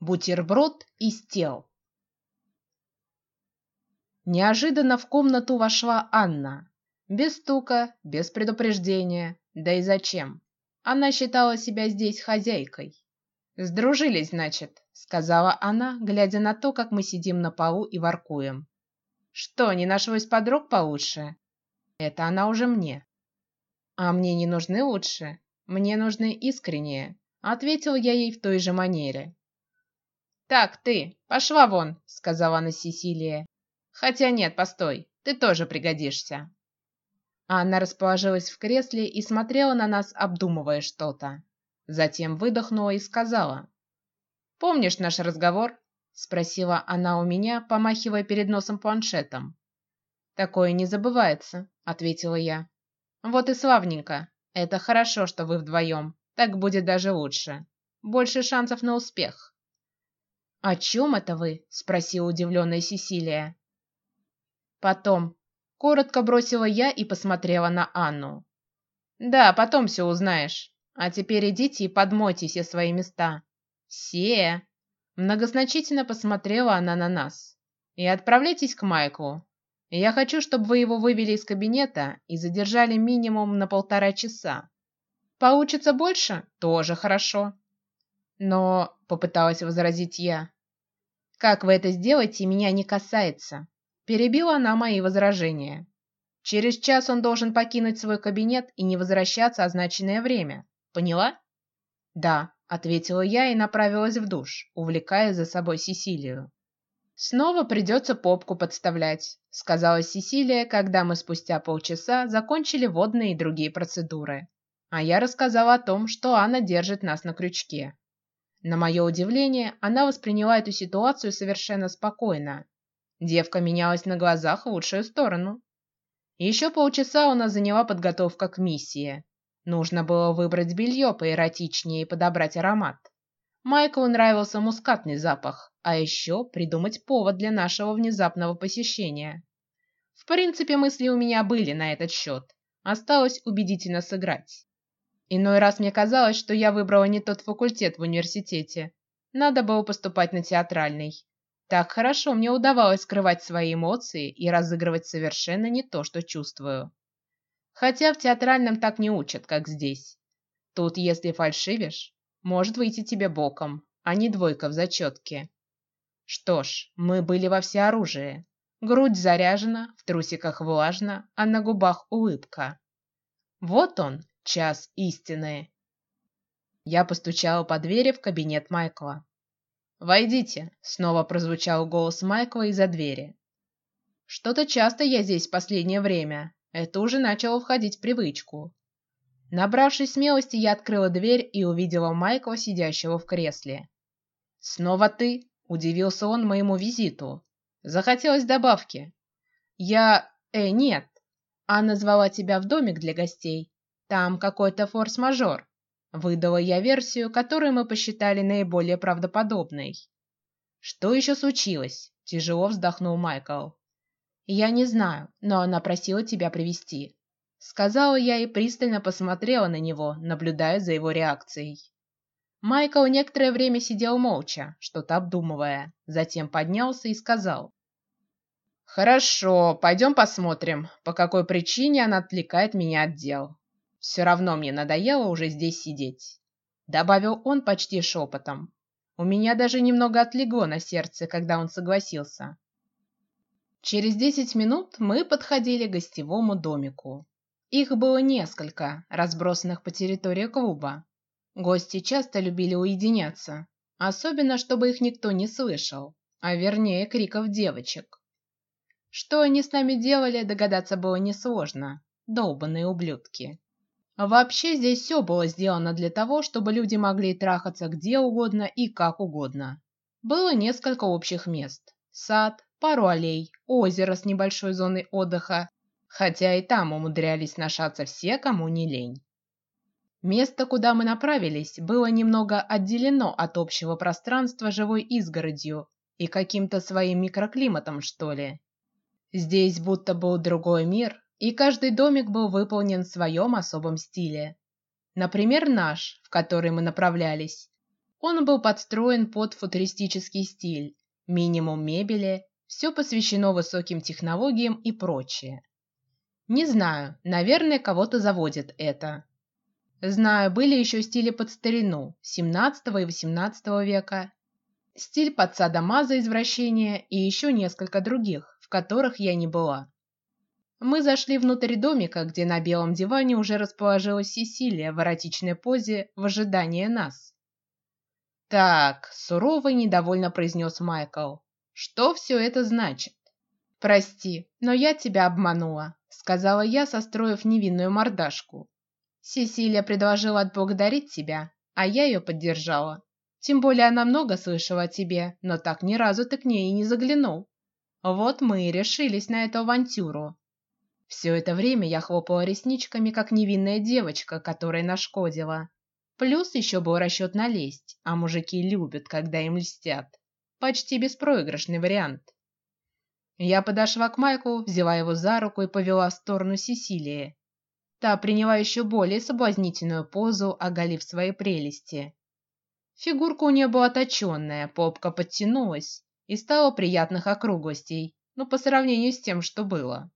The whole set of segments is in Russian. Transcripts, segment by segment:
Бутерброд из тел. Неожиданно в комнату вошла Анна, без стука, без предупреждения, да и зачем? Она считала себя здесь хозяйкой. Сдружились, значит, сказала она, глядя на то, как мы сидим на полу и воркуем. Что, не нашлось подруг получше? Это она уже мне. А мне не нужны лучше, мне нужны искренние. Ответил я ей в той же манере. Так ты, пошла вон, сказала она Сесилия. Хотя нет, постой, ты тоже пригодишься. Она расположилась в кресле и смотрела на нас, обдумывая что-то. Затем выдохнула и сказала: "Помнишь наш разговор?" спросила она у меня, помахивая перед носом планшетом. Такое не забывается, ответила я. Вот и славненько. Это хорошо, что вы вдвоем. Так будет даже лучше. Больше шансов на успех. О чем это вы? спросила удивленная Сесилия. Потом, коротко бросила я и посмотрела на Анну. Да, потом все узнаешь. А теперь идите и подмойте все свои места. Все. Многозначительно посмотрела она на нас. И отправляйтесь к Майклу. Я хочу, чтобы вы его вывели из кабинета и задержали минимум на полтора часа. Получится больше, тоже хорошо. Но попыталась возразить я. Как вы это сделаете, меня не касается. Перебила она мои возражения. Через час он должен покинуть свой кабинет и не возвращаться означенное время. Поняла? Да, ответила я и направилась в душ, увлекая за собой Сесилию. Снова придется попку подставлять, сказала Сесилия, когда мы спустя полчаса закончили водные и другие процедуры, а я рассказала о том, что Анна держит нас на крючке. На мое удивление, она восприняла эту ситуацию совершенно спокойно. Девка менялась на глазах в лучшую сторону. Еще полчаса у нас заняла подготовка к миссии. Нужно было выбрать белье поэротичнее и подобрать аромат. Майклу нравился мускатный запах, а еще придумать повод для нашего внезапного посещения. В принципе, мысли у меня были на этот счет. Осталось убедительно сыграть. Иной раз мне казалось, что я выбрала не тот факультет в университете. Надо было поступать на театральный. Так хорошо мне удавалось скрывать свои эмоции и разыгрывать совершенно не то, что чувствую. Хотя в театральном так не учат, как здесь. Тут, если фальшивишь, может выйти тебе боком, а не двойка в зачетке. Что ж, мы были во всеоружии. Грудь заряжена, в трусиках влажно, а на губах улыбка. Вот он, час истины. Я постучала по двери в кабинет Майкла. Войдите, снова прозвучал голос Майкла из-за двери. Что-то часто я здесь в последнее время. Это уже начало входить в привычку. Набравшись смелости, я открыла дверь и увидела Майкла, сидящего в кресле. Снова ты? Удивился он моему визиту. Захотелось добавки. Я, э, нет. Анна звала тебя в домик для гостей. Там какой-то форс-мажор. Выдала я версию, которую мы посчитали наиболее правдоподобной. Что еще случилось? Тяжело вздохнул Майкл. Я не знаю, но она просила тебя привести. Сказала я и пристально посмотрела на него, наблюдая за его реакцией. Майкл некоторое время сидел молча, что-то обдумывая, затем поднялся и сказал: Хорошо, пойдем посмотрим, по какой причине она отвлекает меня от дел. Все равно мне надоело уже здесь сидеть, добавил он почти шепотом. У меня даже немного отлегло на сердце, когда он согласился. Через десять минут мы подходили к гостевому домику. Их было несколько, разбросанных по территории клуба. Гости часто любили уединяться, особенно чтобы их никто не слышал, а вернее криков девочек. Что они с нами делали, догадаться было несложно. Долбаные ублюдки. Вообще здесь все было сделано для того, чтобы люди могли трахаться где угодно и как угодно. Было несколько общих мест: сад, пару аллей, озеро с небольшой зоной отдыха, хотя и там умудрялись нашаться все, кому не лень. Место, куда мы направились, было немного отделено от общего пространства живой изгородью и каким-то своим микроклиматом, что ли. Здесь будто был другой мир, и каждый домик был выполнен в своем особом стиле. Например, наш, в который мы направлялись. Он был подстроен под футуристический стиль, минимум мебели, все посвящено высоким технологиям и прочее. Не знаю, наверное, кого-то заводит это. Знаю, были еще стили под старину 17 и 18 века, стиль под садомаза извращения и еще несколько других, в которых я не была. Мы зашли внутрь домика, где на белом диване уже расположилась Сесилия в эротичной позе в ожидании нас. Так, сурово и недовольно произнес Майкл. Что все это значит? Прости, но я тебя обманула, сказала я, состроив невинную мордашку. Сесилия предложила отблагодарить тебя, а я ее поддержала. Тем более она много слышала о тебе, но так ни разу ты к ней и не заглянул. Вот мы и решились на эту авантюру. Все это время я хлопала ресничками, как невинная девочка, которая нашкодила. Плюс еще был расчет на лесть, а мужики любят, когда им льстят. Почти беспроигрышный вариант. Я подошла к Майку, взяла его за руку и повела в сторону Сесилии. Та приняла еще более соблазнительную позу, оголив свои прелести. Фигурка у нее была точенная, попка подтянулась и стала приятных округлостей, но по сравнению с тем, что было.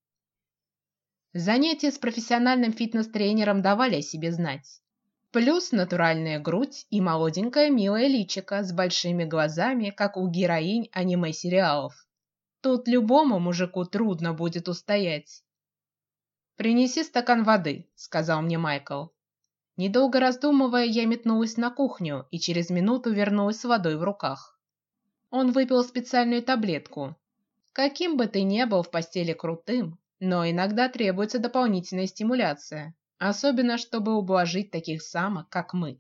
Занятия с профессиональным фитнес-тренером давали о себе знать. Плюс натуральная грудь и молоденькая милая личика с большими глазами, как у героинь аниме-сериалов. Тут любому мужику трудно будет устоять. Принеси стакан воды, сказал мне Майкл. Недолго раздумывая, я метнулась на кухню и через минуту вернулась с водой в руках. Он выпил специальную таблетку. Каким бы ты ни был в постели крутым, но иногда требуется дополнительная стимуляция, особенно чтобы ублажить таких самок, как мы.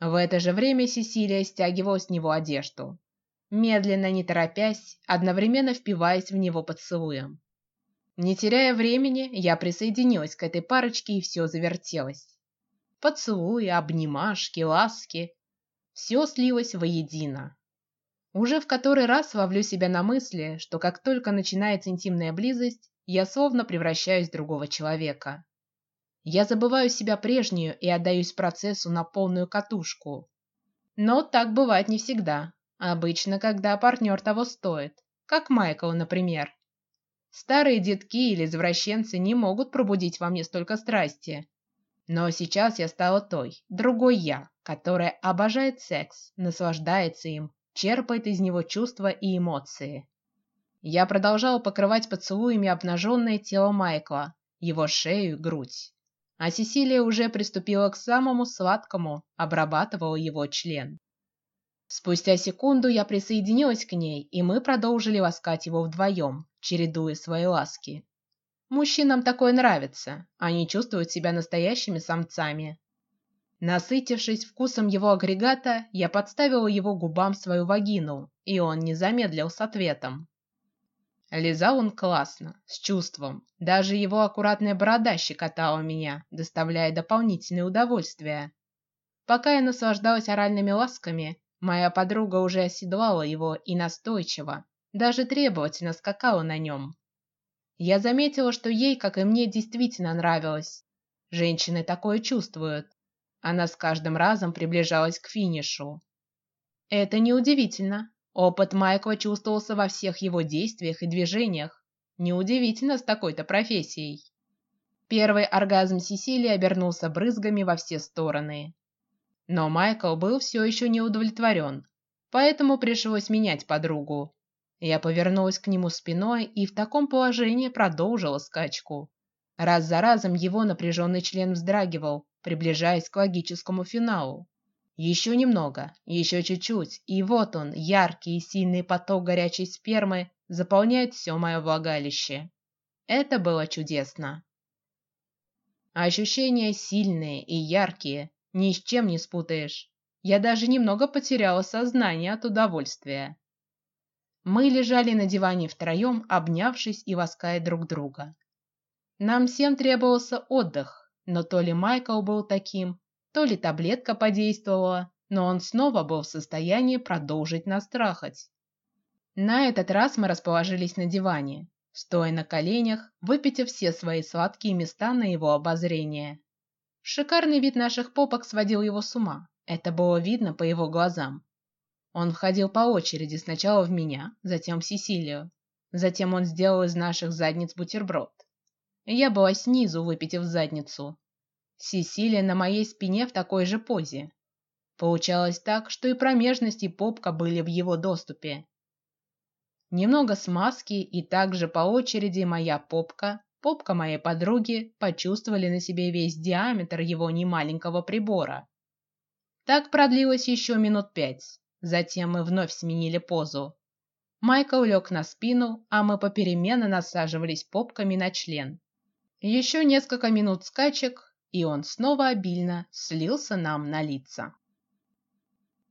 В это же время Сесилия стягивала с него одежду, медленно, не торопясь, одновременно впиваясь в него поцелуем. Не теряя времени, я присоединилась к этой парочке и все завертелось поцелуи, обнимашки, ласки, все слилось воедино. Уже в который раз ловлю себя на мысли, что как только начинается интимная близость, я словно превращаюсь в другого человека. Я забываю себя прежнюю и отдаюсь процессу на полную катушку. Но так бывает не всегда. Обычно, когда партнер того стоит, как Майкл, например. Старые детки или извращенцы не могут пробудить во мне столько страсти, но сейчас я стала той, другой я, которая обожает секс, наслаждается им, черпает из него чувства и эмоции. Я продолжала покрывать поцелуями обнаженное тело Майкла, его шею, грудь, а Сесилия уже приступила к самому сладкому, обрабатывала его член. Спустя секунду я присоединилась к ней, и мы продолжили ласкать его вдвоем, чередуя свои ласки. Мужчинам такое нравится, они чувствуют себя настоящими самцами. Насытившись вкусом его агрегата, я подставила его губам свою вагину, и он не замедлил с ответом. Лизал он классно, с чувством. Даже его аккуратная борода щекотала меня, доставляя дополнительное удовольствие. Пока я наслаждалась оральными ласками, моя подруга уже оседлала его и настойчиво, даже требовательно скакала на нем. Я заметила, что ей, как и мне, действительно нравилось. Женщины такое чувствуют. Она с каждым разом приближалась к финишу. Это неудивительно. Опыт Майкла чувствовался во всех его действиях и движениях. Неудивительно с такой-то профессией. Первый оргазм Сесилии обернулся брызгами во все стороны. Но Майкл был все еще не удовлетворен, поэтому пришлось менять подругу. Я повернулась к нему спиной и в таком положении продолжила скачку. Раз за разом его напряженный член вздрагивал, приближаясь к логическому финалу. Еще немного, еще чуть-чуть, и вот он, яркий и сильный поток горячей спермы заполняет все мое влагалище. Это было чудесно. Ощущения сильные и яркие, ни с чем не спутаешь. Я даже немного потеряла сознание от удовольствия. Мы лежали на диване втроем, обнявшись и лаская друг друга. Нам всем требовался отдых, но то ли Майкл был таким, то ли таблетка подействовала, но он снова был в состоянии продолжить нас трахать. На этот раз мы расположились на диване, стоя на коленях, выпитив все свои сладкие места на его обозрение. Шикарный вид наших попок сводил его с ума, Это было видно по его глазам. Он входил по очереди сначала в меня, затем в Сесилию, затем он сделал из наших задниц бутерброд. Я была снизу, выпитив задницу. Сесилия на моей спине в такой же позе. Получалось так, что и промежность и попка были в его доступе. Немного смазки и также по очереди моя попка, попка моей подруги почувствовали на себе весь диаметр его немаленького прибора. Так продлилось еще минут пять. Затем мы вновь сменили позу. Майкл лег на спину, а мы попеременно насаживались попками на член. Еще несколько минут скачек, и он снова обильно слился нам на лица.